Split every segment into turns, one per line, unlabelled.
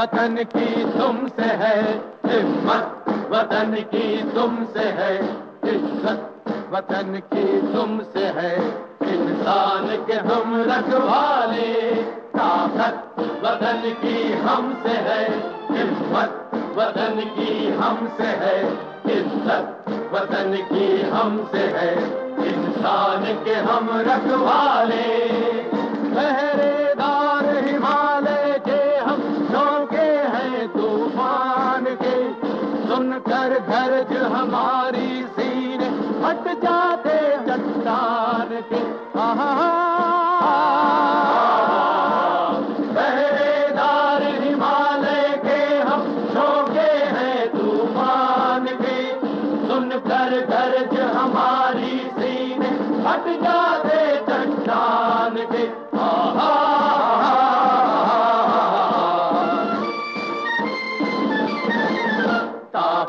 वतन की तुमसे है हिम्मत, वतन की तुमसे है इज़्ज़त, वतन की तुमसे है इंसान के हम रखवाले, ताकत, वतन की हमसे है हिम्मत, वतन की हमसे है इज़्ज़त, वतन की हमसे है इंसान के हम रखवाले। सुनकर गर्ज हमारी सीने हट जाते चट्टान के आहा। पहरेदार हिमालय के हम शौके हैं तूफ़ान के। सुनकर गर्ज हमारी सीने हट जाते चट्टान के आहा।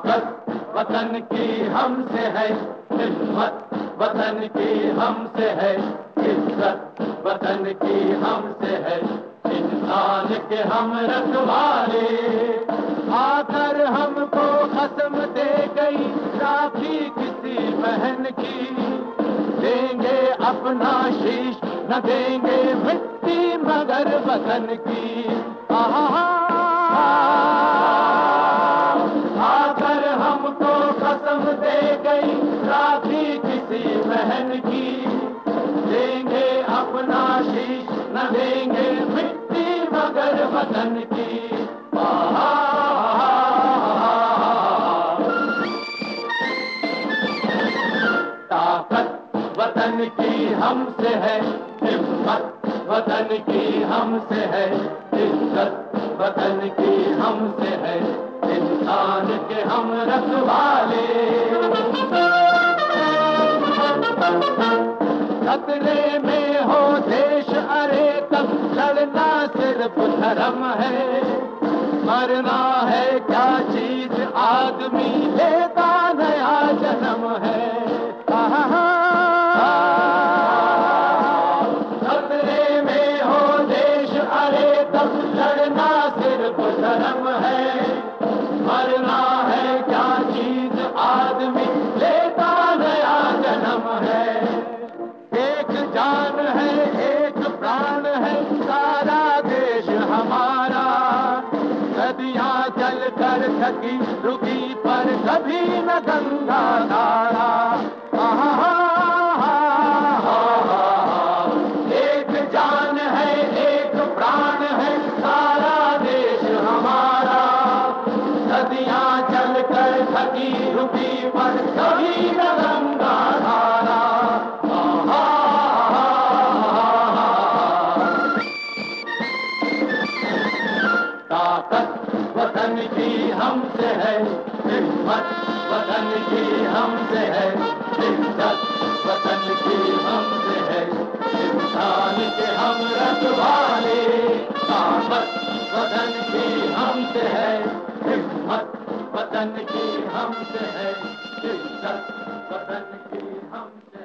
ताकत वतन की हमसे है हिम्मत, वतन की हमसे है इज़्ज़त, वतन की हमसे है इंसान के हम रखवाले। आकर हमको कसम दे गई राखी किसी बहन की। देंगे अपना शीश, न देंगे मिट्टी मगर वतन की। कसम दे गई राखी किसी बहन की। देंगे अपना शीश, न देंगे मिट्टी मगर वतन की। ताकत वतन की हमसे है, हिम्मत वतन की हमसे है, इज़्ज़त वतन की हमसे है। इंसान के हम रखवाले। खतरे में हो देश अरे तब लड़ना सिर्फ़ धर्म है। मरना है क्या चीज़ आदमी कर थकी रुकी पर कभी न गंगा धारा ताकत वतन की हमसे है हिम्मत वतन की हमसे है इज़्ज़त वतन की हमसे है इंसान के हम रखवाले ताकत वतन की हमसे है हिम्मत वतन की हमसे है इज़्ज़त वतन की हमसे